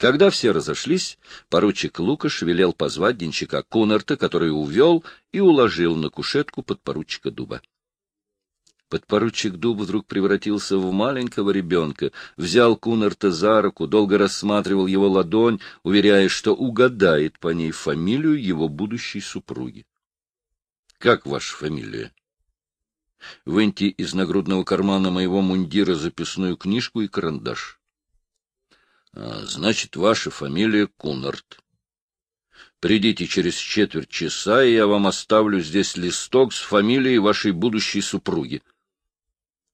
Когда все разошлись, поручик Лукаш велел позвать денщика Кунарта, который увел и уложил на кушетку подпоручика Дуба. Подпоручик Дуб вдруг превратился в маленького ребенка, взял Кунарта за руку, долго рассматривал его ладонь, уверяя, что угадает по ней фамилию его будущей супруги. — Как ваша фамилия? Выньте из нагрудного кармана моего мундира записную книжку и карандаш. А, значит, ваша фамилия Кунарт. Придите через четверть часа, и я вам оставлю здесь листок с фамилией вашей будущей супруги.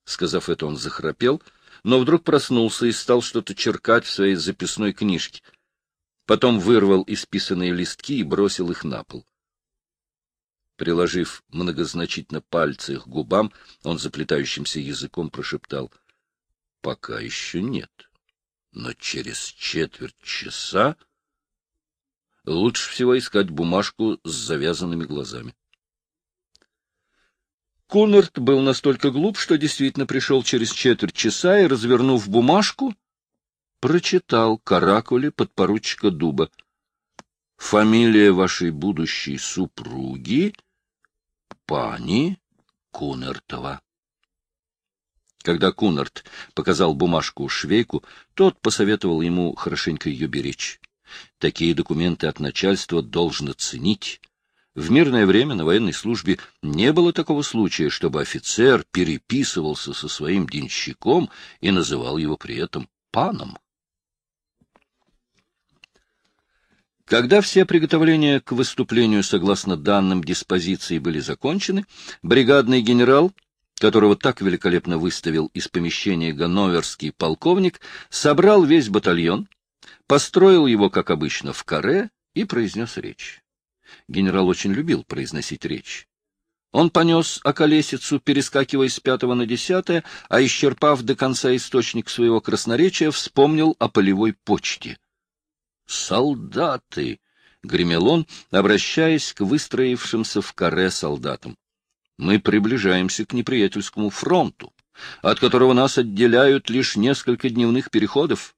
Сказав это, он захрапел, но вдруг проснулся и стал что-то черкать в своей записной книжке. Потом вырвал исписанные листки и бросил их на пол. Приложив многозначительно пальцы к губам, он заплетающимся языком прошептал — Пока еще нет но через четверть часа лучше всего искать бумажку с завязанными глазами. Кунарт был настолько глуп, что действительно пришел через четверть часа и, развернув бумажку, прочитал каракули подпоручика Дуба. Фамилия вашей будущей супруги — пани Кунартова. Когда Кунарт показал бумажку швейку, тот посоветовал ему хорошенько ее беречь. Такие документы от начальства должно ценить. В мирное время на военной службе не было такого случая, чтобы офицер переписывался со своим денщиком и называл его при этом паном. Когда все приготовления к выступлению согласно данным диспозиции были закончены, бригадный генерал которого так великолепно выставил из помещения ганноверский полковник, собрал весь батальон, построил его, как обычно, в каре и произнес речь. Генерал очень любил произносить речь. Он понес околесицу, перескакивая с пятого на десятое, а, исчерпав до конца источник своего красноречия, вспомнил о полевой почте. «Солдаты!» — гремел он, обращаясь к выстроившимся в каре солдатам мы приближаемся к неприятельскому фронту, от которого нас отделяют лишь несколько дневных переходов.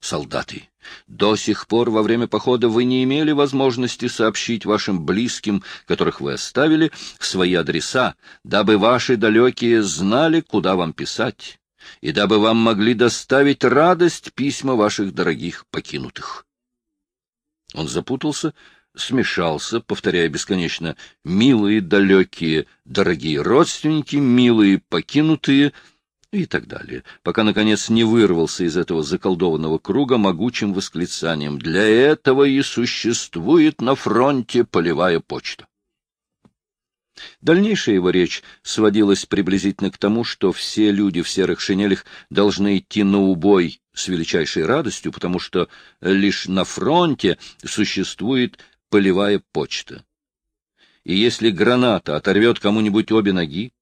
Солдаты, до сих пор во время похода вы не имели возможности сообщить вашим близким, которых вы оставили, свои адреса, дабы ваши далекие знали, куда вам писать, и дабы вам могли доставить радость письма ваших дорогих покинутых. Он запутался смешался, повторяя бесконечно «милые далекие, дорогие родственники, милые покинутые» и так далее, пока, наконец, не вырвался из этого заколдованного круга могучим восклицанием «Для этого и существует на фронте полевая почта». Дальнейшая его речь сводилась приблизительно к тому, что все люди в серых шинелях должны идти на убой с величайшей радостью, потому что лишь на фронте существует полевая почта. И если граната оторвет кому-нибудь обе ноги,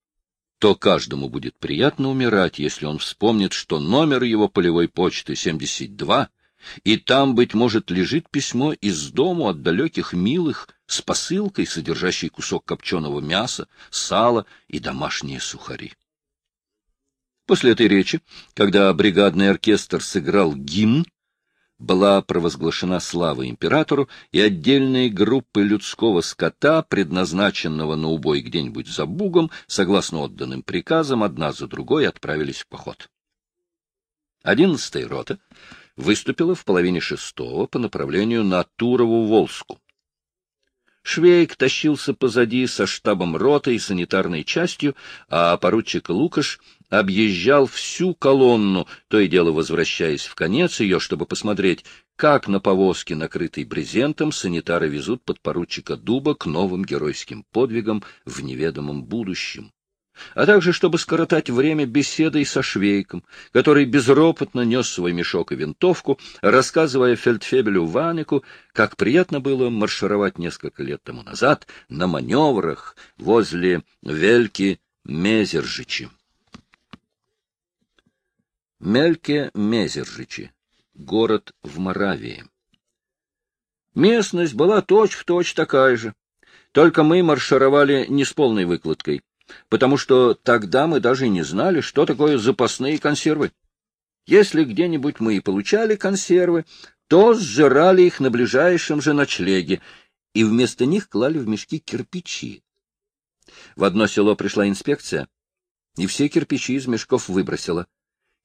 то каждому будет приятно умирать, если он вспомнит, что номер его полевой почты 72, и там, быть может, лежит письмо из дому от далеких милых с посылкой, содержащей кусок копченого мяса, сала и домашние сухари. После этой речи, когда бригадный оркестр сыграл гимн, была провозглашена слава императору, и отдельные группы людского скота, предназначенного на убой где-нибудь за Бугом, согласно отданным приказам, одна за другой отправились в поход. Одиннадцатая рота выступила в половине шестого по направлению на Турову-Волску. Швейк тащился позади со штабом роты и санитарной частью, а поручик Лукаш объезжал всю колонну, то и дело возвращаясь в конец ее, чтобы посмотреть, как на повозке, накрытой брезентом, санитары везут подпоручика Дуба к новым геройским подвигам в неведомом будущем а также чтобы скоротать время беседой со Швейком, который безропотно нес свой мешок и винтовку, рассказывая фельдфебелю Ванику, как приятно было маршировать несколько лет тому назад на маневрах возле Вельки Мезержичи. Мельке Мезержичи, город в Моравии. Местность была точь-в-точь точь такая же, только мы маршировали не с полной выкладкой потому что тогда мы даже не знали, что такое запасные консервы. Если где-нибудь мы и получали консервы, то сжирали их на ближайшем же ночлеге, и вместо них клали в мешки кирпичи. В одно село пришла инспекция, и все кирпичи из мешков выбросила.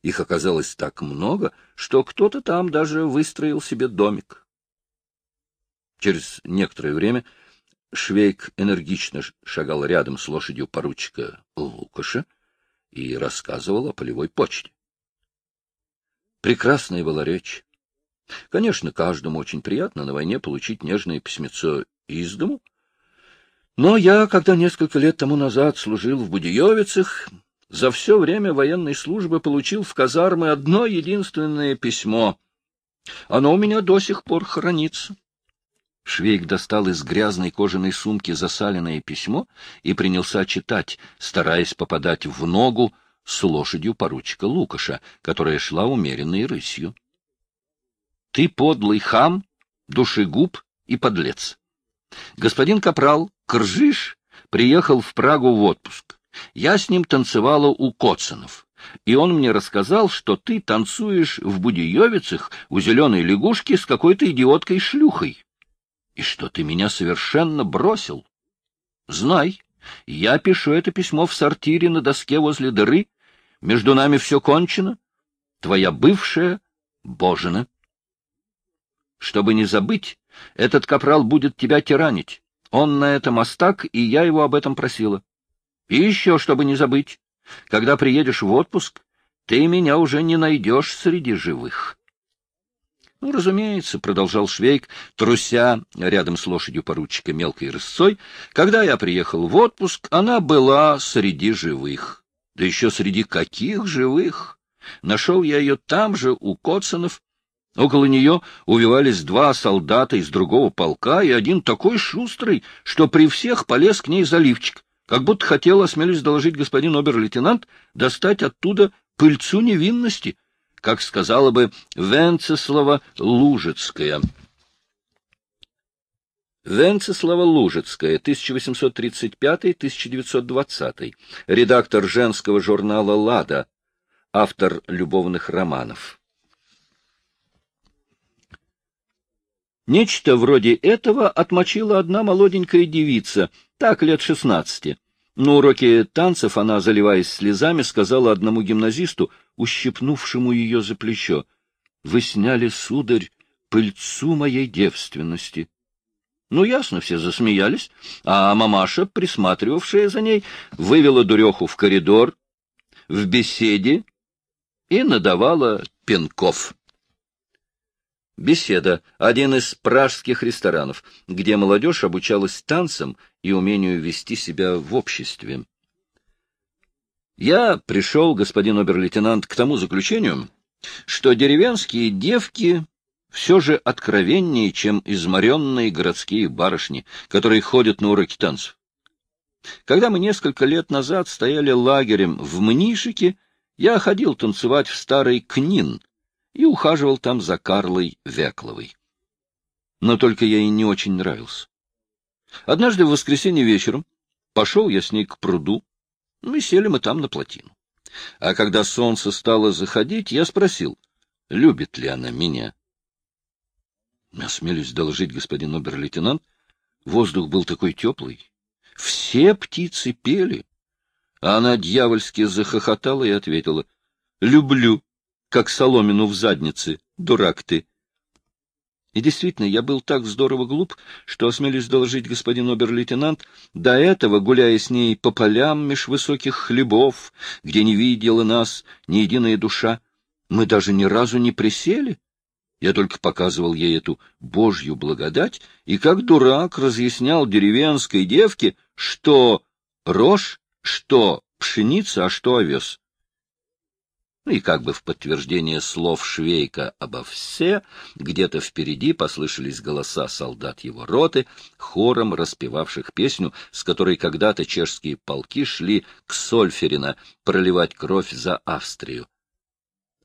Их оказалось так много, что кто-то там даже выстроил себе домик. Через некоторое время Швейк энергично шагал рядом с лошадью поручика Лукаша и рассказывал о полевой почте. Прекрасная была речь. Конечно, каждому очень приятно на войне получить нежное письмецо из дому, но я, когда несколько лет тому назад служил в Будиевицах, за все время военной службы получил в казармы одно единственное письмо. Оно у меня до сих пор хранится. Швейк достал из грязной кожаной сумки засаленное письмо и принялся читать, стараясь попадать в ногу с лошадью поручика Лукаша, которая шла умеренной рысью. — Ты подлый хам, душегуб и подлец. Господин Капрал Кржиш приехал в Прагу в отпуск. Я с ним танцевала у Коцанов, и он мне рассказал, что ты танцуешь в Будиевицах у зеленой лягушки с какой-то идиоткой-шлюхой и что ты меня совершенно бросил. Знай, я пишу это письмо в сортире на доске возле дыры. Между нами все кончено. Твоя бывшая Божина. Чтобы не забыть, этот капрал будет тебя тиранить. Он на это мастак, и я его об этом просила. И еще, чтобы не забыть, когда приедешь в отпуск, ты меня уже не найдешь среди живых. — Ну, разумеется, — продолжал Швейк, труся рядом с лошадью поручика мелкой рысцой, — когда я приехал в отпуск, она была среди живых. Да еще среди каких живых! Нашел я ее там же, у Коцанов. Около нее увивались два солдата из другого полка, и один такой шустрый, что при всех полез к ней заливчик, как будто хотел, осмелюсь доложить господин обер-лейтенант, достать оттуда пыльцу невинности — как сказала бы Венцеслава Лужицкая. Венцеслава Лужицкая, 1835-1920, редактор женского журнала «Лада», автор любовных романов. Нечто вроде этого отмочила одна молоденькая девица, так лет шестнадцати. На уроке танцев она, заливаясь слезами, сказала одному гимназисту, ущипнувшему ее за плечо, — Вы сняли, сударь, пыльцу моей девственности. Ну, ясно, все засмеялись, а мамаша, присматривавшая за ней, вывела дуреху в коридор, в беседе и надавала пинков. Беседа — один из пражских ресторанов, где молодежь обучалась танцам и умению вести себя в обществе. Я пришел, господин обер-лейтенант, к тому заключению, что деревенские девки все же откровеннее, чем изморенные городские барышни, которые ходят на уроки танцев. Когда мы несколько лет назад стояли лагерем в Мнишике, я ходил танцевать в старый Книн, и ухаживал там за Карлой Векловой. Но только я ей не очень нравился. Однажды в воскресенье вечером пошел я с ней к пруду, ну и сели мы там на плотину. А когда солнце стало заходить, я спросил, любит ли она меня. Осмелюсь доложить, господин обер-лейтенант, воздух был такой теплый. Все птицы пели. А она дьявольски захохотала и ответила, — Люблю как соломину в заднице, дурак ты. И действительно, я был так здорово глуп, что, осмелюсь доложить господин обер-лейтенант, до этого, гуляя с ней по полям меж высоких хлебов, где не видела нас ни единая душа, мы даже ни разу не присели. Я только показывал ей эту божью благодать и как дурак разъяснял деревенской девке, что рожь, что пшеница, а что овес. Ну и как бы в подтверждение слов Швейка обо все, где-то впереди послышались голоса солдат его роты, хором распевавших песню, с которой когда-то чешские полки шли к Сольферина проливать кровь за Австрию.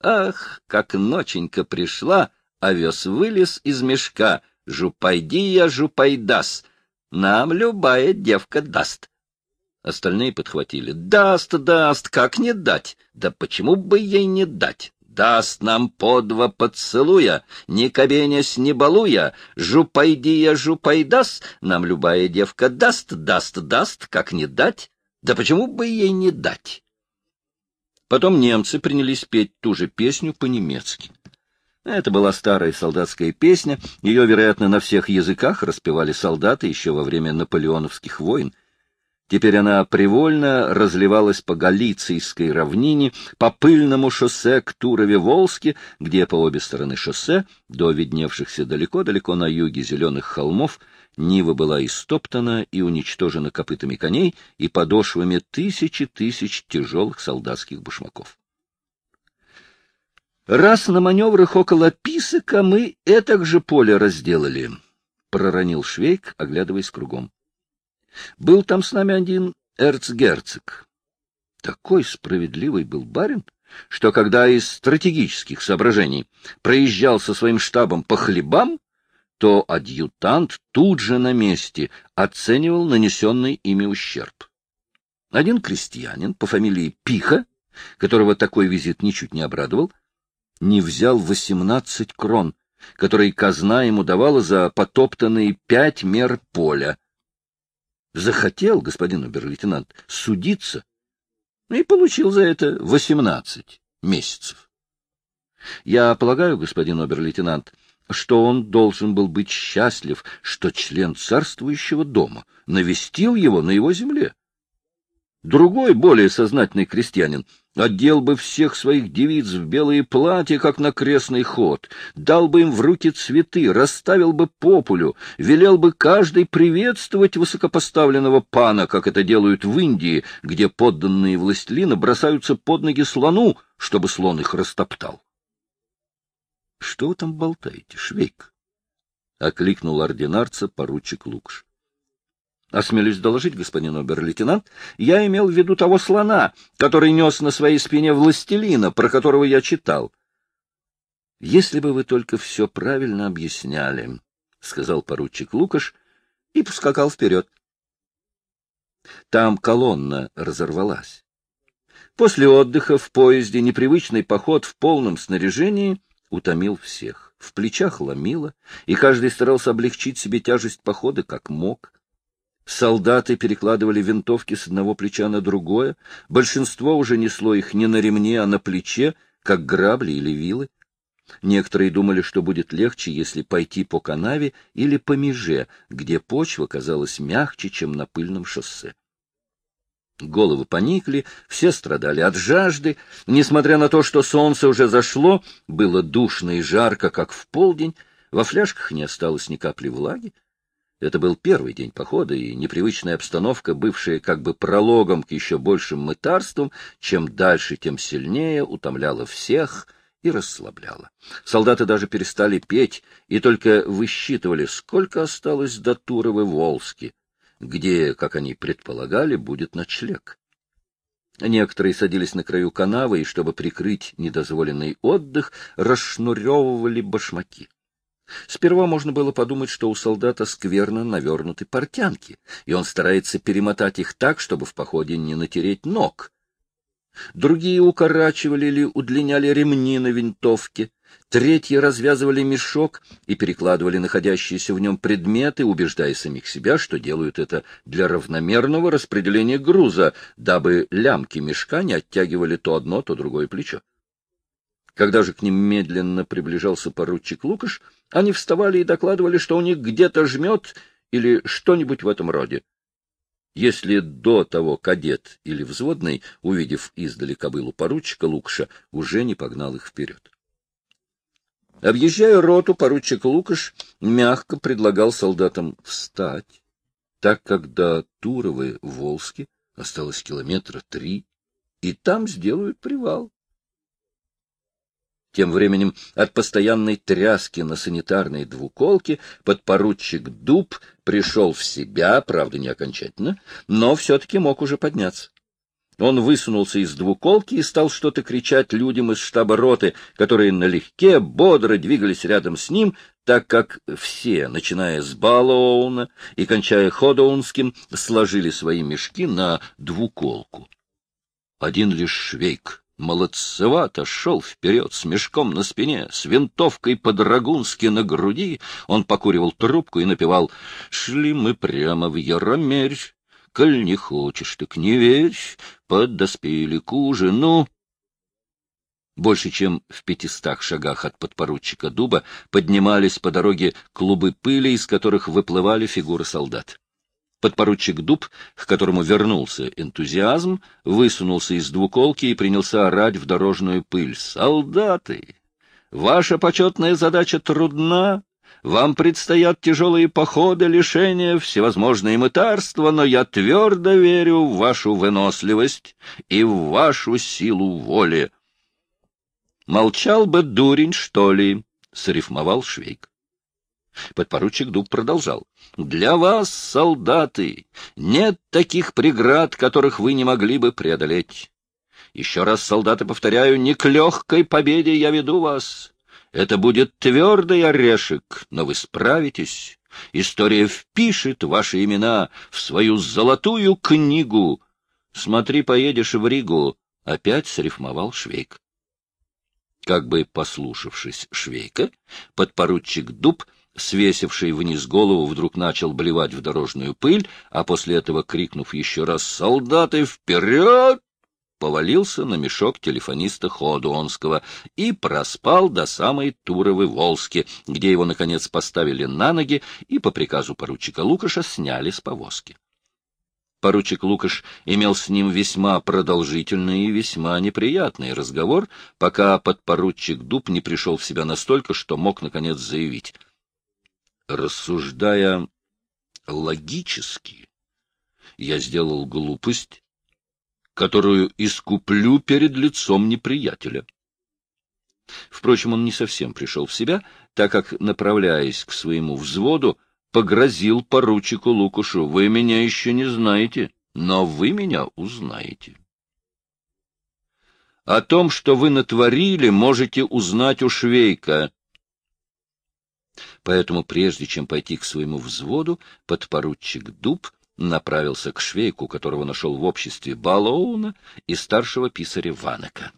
Ах, как ноченька пришла, овес вылез из мешка, жупайди жупайдас, нам любая девка даст. Остальные подхватили. «Даст, даст, как не дать? Да почему бы ей не дать? даст нам по два поцелуя, не кабенясь, не балуя, жупайдия жупайдас, нам любая девка даст, даст, даст, как не дать, да почему бы ей не дать? Потом немцы принялись петь ту же песню по-немецки. Это была старая солдатская песня, ее, вероятно, на всех языках распевали солдаты еще во время наполеоновских войн. Теперь она привольно разливалась по Галицийской равнине, по пыльному шоссе к Турове-Волске, где по обе стороны шоссе, до видневшихся далеко-далеко на юге зеленых холмов, Нива была истоптана и уничтожена копытами коней и подошвами тысячи тысяч тяжелых солдатских башмаков. Раз на маневрах около Писака мы это же поле разделали, — проронил Швейк, оглядываясь кругом. Был там с нами один эрцгерцог. Такой справедливый был барин, что когда из стратегических соображений проезжал со своим штабом по хлебам, то адъютант тут же на месте оценивал нанесенный ими ущерб. Один крестьянин по фамилии Пиха, которого такой визит ничуть не обрадовал, не взял восемнадцать крон, которые казна ему давала за потоптанные пять мер поля. Захотел, господин обер-лейтенант, судиться, и получил за это восемнадцать месяцев. Я полагаю, господин обер-лейтенант, что он должен был быть счастлив, что член царствующего дома навестил его на его земле. Другой, более сознательный крестьянин, одел бы всех своих девиц в белые платья, как на крестный ход, дал бы им в руки цветы, расставил бы популю, велел бы каждый приветствовать высокопоставленного пана, как это делают в Индии, где подданные властелина бросаются под ноги слону, чтобы слон их растоптал. — Что вы там болтаете, Швейк? — окликнул ординарца поручик Лукш. — Осмелюсь доложить, господин обер-лейтенант, я имел в виду того слона, который нес на своей спине властелина, про которого я читал. — Если бы вы только все правильно объясняли, — сказал поручик Лукаш и поскакал вперед. Там колонна разорвалась. После отдыха в поезде непривычный поход в полном снаряжении — утомил всех. В плечах ломило, и каждый старался облегчить себе тяжесть похода как мог. Солдаты перекладывали винтовки с одного плеча на другое, большинство уже несло их не на ремне, а на плече, как грабли или вилы. Некоторые думали, что будет легче, если пойти по канаве или по меже, где почва казалась мягче, чем на пыльном шоссе. Головы поникли, все страдали от жажды. Несмотря на то, что солнце уже зашло, было душно и жарко, как в полдень, во фляжках не осталось ни капли влаги. Это был первый день похода, и непривычная обстановка, бывшая как бы прологом к еще большим мытарствам, чем дальше, тем сильнее, утомляла всех и расслабляла. Солдаты даже перестали петь и только высчитывали, сколько осталось до Туровы-Волски где, как они предполагали, будет ночлег. Некоторые садились на краю канавы и, чтобы прикрыть недозволенный отдых, расшнуревывали башмаки. Сперва можно было подумать, что у солдата скверно навернуты портянки, и он старается перемотать их так, чтобы в походе не натереть ног. Другие укорачивали или удлиняли ремни на винтовке, Третьи развязывали мешок и перекладывали находящиеся в нем предметы, убеждая самих себя, что делают это для равномерного распределения груза, дабы лямки мешка не оттягивали то одно, то другое плечо. Когда же к ним медленно приближался поручик Лукаш, они вставали и докладывали, что у них где-то жмет или что-нибудь в этом роде. Если до того кадет или взводный, увидев издали кобылу поручика Лукша, уже не погнал их вперед. Объезжая роту, поручик Лукаш мягко предлагал солдатам встать, так как до Туровой Волски осталось километра три, и там сделают привал. Тем временем от постоянной тряски на санитарной двуколке подпоручик Дуб пришел в себя, правда, не окончательно, но все-таки мог уже подняться. Он высунулся из двуколки и стал что-то кричать людям из штаба роты, которые налегке, бодро двигались рядом с ним, так как все, начиная с Балоуна и кончая Ходоунским, сложили свои мешки на двуколку. Один лишь Швейк молодцевато шел вперед с мешком на спине, с винтовкой по-драгунски на груди. Он покуривал трубку и напевал «Шли мы прямо в Яромерь, коль не хочешь, так не верь, подоспели к ужину». Больше чем в пятистах шагах от подпоручика Дуба поднимались по дороге клубы пыли, из которых выплывали фигуры солдат. Подпоручик Дуб, к которому вернулся энтузиазм, высунулся из двуколки и принялся орать в дорожную пыль. «Солдаты! Ваша почетная задача трудна, вам предстоят тяжелые походы, лишения, всевозможные мытарства, но я твердо верю в вашу выносливость и в вашу силу воли». «Молчал бы дурень, что ли?» — срифмовал Швейк. Подпоручик Дуб продолжал. «Для вас, солдаты, нет таких преград, которых вы не могли бы преодолеть. Еще раз, солдаты, повторяю, не к легкой победе я веду вас. Это будет твердый орешек, но вы справитесь. История впишет ваши имена в свою золотую книгу. Смотри, поедешь в Ригу». Опять срифмовал Швейк. Как бы послушавшись Швейка, подпоручик Дуб — свесивший вниз голову, вдруг начал блевать в дорожную пыль, а после этого, крикнув еще раз «Солдаты, вперед!», повалился на мешок телефониста Ходуонского и проспал до самой Туровы-Волски, где его, наконец, поставили на ноги и по приказу поручика Лукаша сняли с повозки. Поручик Лукаш имел с ним весьма продолжительный и весьма неприятный разговор, пока подпоручик Дуб не пришел в себя настолько, что мог, наконец, заявить — Рассуждая логически, я сделал глупость, которую искуплю перед лицом неприятеля. Впрочем, он не совсем пришел в себя, так как, направляясь к своему взводу, погрозил поручику Лукушу. «Вы меня еще не знаете, но вы меня узнаете». О том, что вы натворили, можете узнать у Швейка, Поэтому, прежде чем пойти к своему взводу, подпоручик Дуб направился к швейку, которого нашел в обществе Балоуна и старшего писаря Ванека.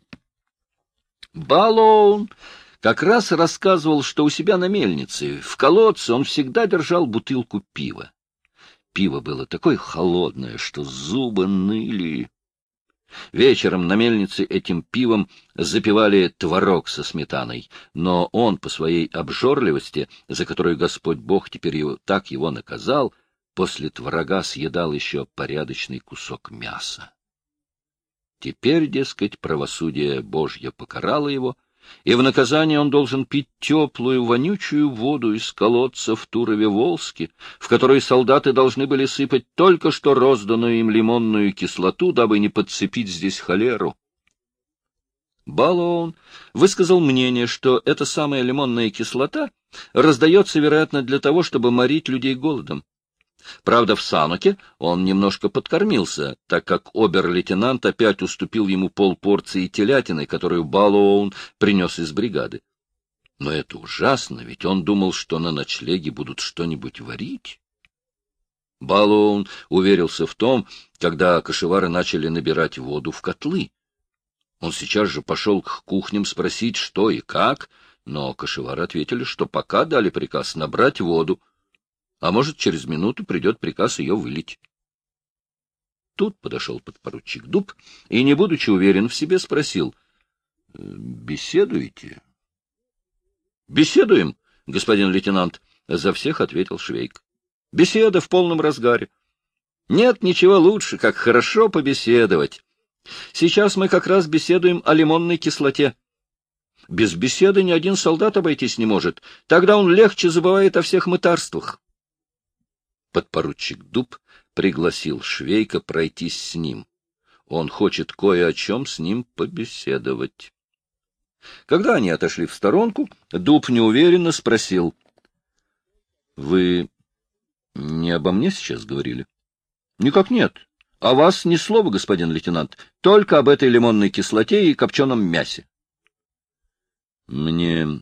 Балоун как раз рассказывал, что у себя на мельнице, в колодце, он всегда держал бутылку пива. Пиво было такое холодное, что зубы ныли. Вечером на мельнице этим пивом запивали творог со сметаной, но он по своей обжорливости, за которую Господь Бог теперь его, так его наказал, после творога съедал еще порядочный кусок мяса. Теперь, дескать, правосудие Божье покарало его, и в наказание он должен пить теплую, вонючую воду из колодца в Турове-Волске, в которой солдаты должны были сыпать только что розданную им лимонную кислоту, дабы не подцепить здесь холеру. Балоун высказал мнение, что эта самая лимонная кислота раздается, вероятно, для того, чтобы морить людей голодом. Правда, в Сануке он немножко подкормился, так как обер-лейтенант опять уступил ему полпорции телятины, которую Баллоун принес из бригады. Но это ужасно, ведь он думал, что на ночлеге будут что-нибудь варить. Баллоун уверился в том, когда кошевары начали набирать воду в котлы. Он сейчас же пошел к кухням спросить, что и как, но кошевары ответили, что пока дали приказ набрать воду, а может, через минуту придет приказ ее вылить. Тут подошел подпоручик Дуб и, не будучи уверен в себе, спросил, «Э, — Беседуете? — Беседуем, господин лейтенант, — за всех ответил Швейк. — Беседа в полном разгаре. Нет ничего лучше, как хорошо побеседовать. Сейчас мы как раз беседуем о лимонной кислоте. Без беседы ни один солдат обойтись не может. Тогда он легче забывает о всех мытарствах подпоручик Дуб пригласил Швейка пройтись с ним. Он хочет кое о чем с ним побеседовать. Когда они отошли в сторонку, Дуб неуверенно спросил. — Вы не обо мне сейчас говорили? — Никак нет. О вас ни слова, господин лейтенант, только об этой лимонной кислоте и копченом мясе. — Мне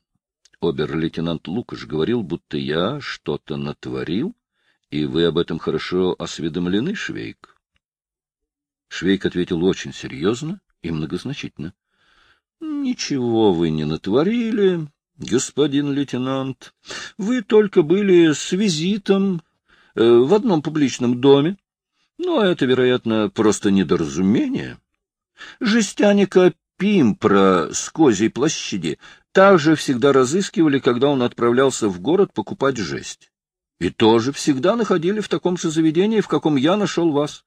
обер-лейтенант Лукаш говорил, будто я что-то натворил, и вы об этом хорошо осведомлены, Швейк? Швейк ответил очень серьезно и многозначительно. Ничего вы не натворили, господин лейтенант. Вы только были с визитом э, в одном публичном доме. Но это, вероятно, просто недоразумение. Жестяника Пимпра с Козьей площади также всегда разыскивали, когда он отправлялся в город покупать жесть. И тоже всегда находили в таком же заведении, в каком я нашел вас.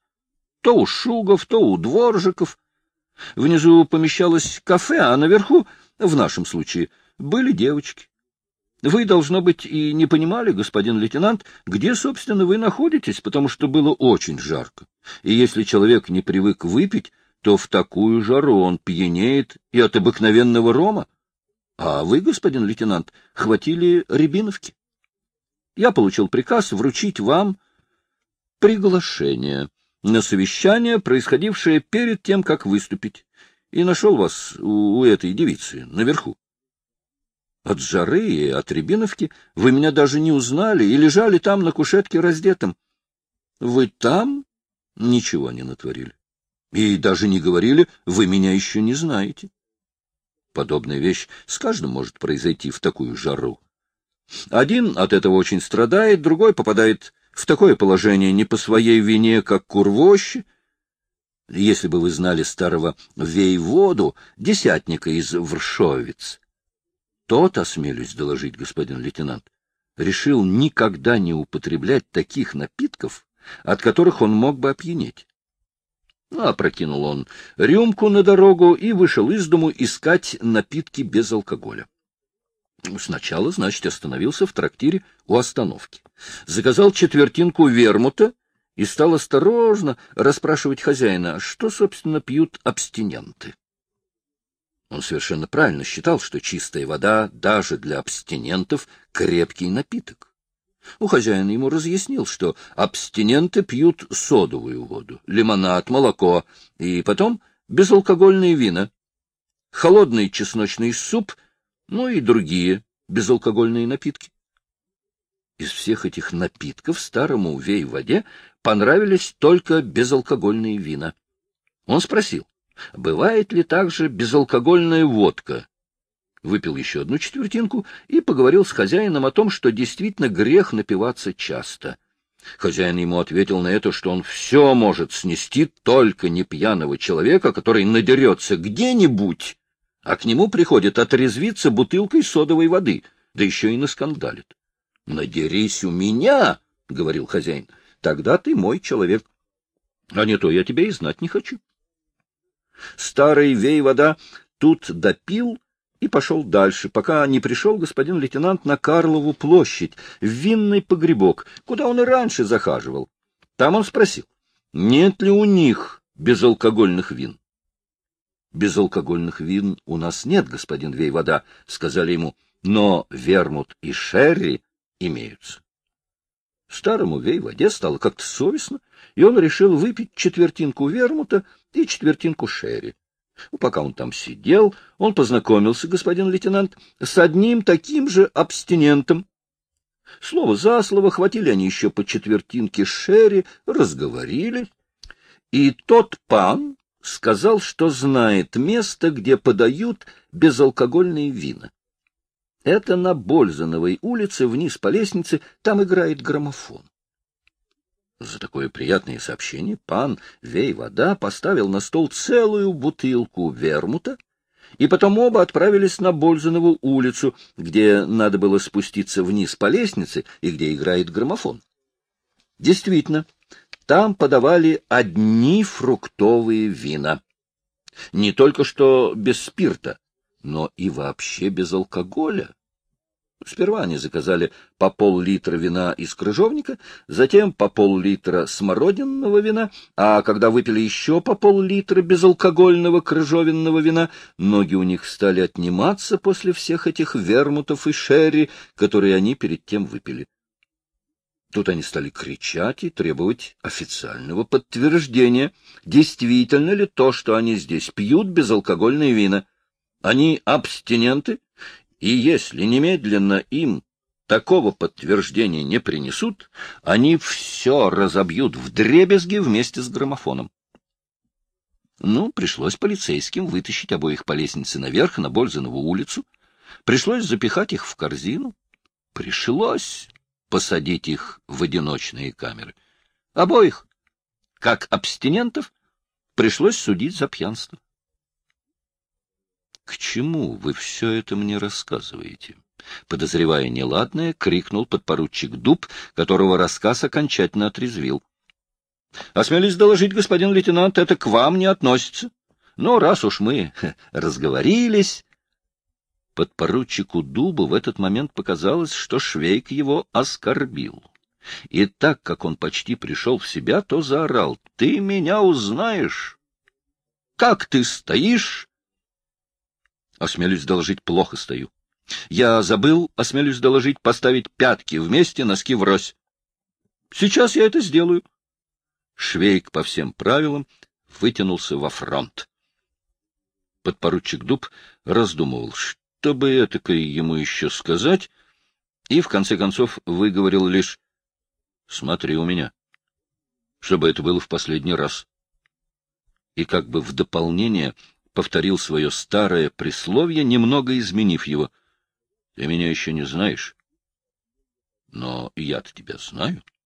То у Шугов, то у Дворжиков. Внизу помещалось кафе, а наверху, в нашем случае, были девочки. Вы, должно быть, и не понимали, господин лейтенант, где, собственно, вы находитесь, потому что было очень жарко. И если человек не привык выпить, то в такую жару он пьянеет и от обыкновенного рома. А вы, господин лейтенант, хватили рябиновки. Я получил приказ вручить вам приглашение на совещание, происходившее перед тем, как выступить, и нашел вас у, этой девицы наверху. От жары и от рябиновки вы меня даже не узнали и лежали там на кушетке раздетым. Вы там ничего не натворили. И даже не говорили, вы меня еще не знаете. Подобная вещь с каждым может произойти в такую жару. Один от этого очень страдает, другой попадает в такое положение не по своей вине, как курвощи. Если бы вы знали старого Вейводу, десятника из Вршовиц, тот, осмелюсь доложить, господин лейтенант, решил никогда не употреблять таких напитков, от которых он мог бы опьянеть. Ну, опрокинул он рюмку на дорогу и вышел из дому искать напитки без алкоголя. Сначала, значит, остановился в трактире у остановки. Заказал четвертинку вермута и стал осторожно расспрашивать хозяина, что, собственно, пьют абстиненты. Он совершенно правильно считал, что чистая вода даже для абстинентов крепкий напиток. У хозяина ему разъяснил, что абстиненты пьют содовую воду, лимонад, молоко и потом безалкогольные вина, холодный чесночный суп, ну и другие безалкогольные напитки. Из всех этих напитков старому вей-воде понравились только безалкогольные вина. Он спросил, бывает ли также безалкогольная водка, выпил еще одну четвертинку и поговорил с хозяином о том, что действительно грех напиваться часто. Хозяин ему ответил на это, что он все может снести, только не пьяного человека, который надерется где-нибудь, а к нему приходит отрезвиться бутылкой содовой воды, да еще и наскандалит. — Надерись у меня, — говорил хозяин, — тогда ты мой человек. А не то я тебя и знать не хочу. Старый вей-вода тут допил и пошел дальше, пока не пришел господин лейтенант на Карлову площадь, в винный погребок, куда он и раньше захаживал. Там он спросил, нет ли у них безалкогольных вин. — Безалкогольных вин у нас нет, господин Вейвода, — сказали ему, — но вермут и шерри имеются. Старому Вейводе стало как-то совестно, и он решил выпить четвертинку вермута и четвертинку шерри. Пока он там сидел, он познакомился, господин лейтенант, с одним таким же абстинентом. Слово за слово хватили они еще по четвертинке шерри, разговорились. И тот пан сказал, что знает место, где подают безалкогольные вина. Это на Бользановой улице, вниз по лестнице, там играет граммофон. За такое приятное сообщение пан Вей-вода поставил на стол целую бутылку вермута, и потом оба отправились на Бользанову улицу, где надо было спуститься вниз по лестнице и где играет граммофон. Действительно, там подавали одни фруктовые вина. Не только что без спирта, но и вообще без алкоголя. Сперва они заказали по пол-литра вина из крыжовника, затем по пол-литра смородинного вина, а когда выпили еще по пол-литра безалкогольного крыжовенного вина, ноги у них стали отниматься после всех этих вермутов и шерри, которые они перед тем выпили. Тут они стали кричать и требовать официального подтверждения, действительно ли то, что они здесь пьют безалкогольные вина. Они абстиненты и если немедленно им такого подтверждения не принесут, они все разобьют в дребезги вместе с граммофоном. Ну, пришлось полицейским вытащить обоих по лестнице наверх на Бользанову улицу. Пришлось запихать их в корзину. Пришлось посадить их в одиночные камеры. Обоих, как абстинентов, пришлось судить за пьянство. — К чему вы все это мне рассказываете? Подозревая неладное, крикнул подпоручик Дуб, которого рассказ окончательно отрезвил. — Осмелюсь доложить, господин лейтенант, это к вам не относится. Но раз уж мы разговорились... Подпоручику Дубу в этот момент показалось, что Швейк его оскорбил. И так как он почти пришел в себя, то заорал. — Ты меня узнаешь? Как ты стоишь? Осмелюсь доложить, плохо стою. Я забыл, осмелюсь доложить, поставить пятки вместе, носки врозь. Сейчас я это сделаю. Швейк по всем правилам вытянулся во фронт. Подпоручик Дуб раздумывал, что бы этакое ему еще сказать, и в конце концов выговорил лишь «Смотри у меня», чтобы это было в последний раз. И как бы в дополнение повторил свое старое присловие, немного изменив его. «Ты меня еще не знаешь, но я-то тебя знаю».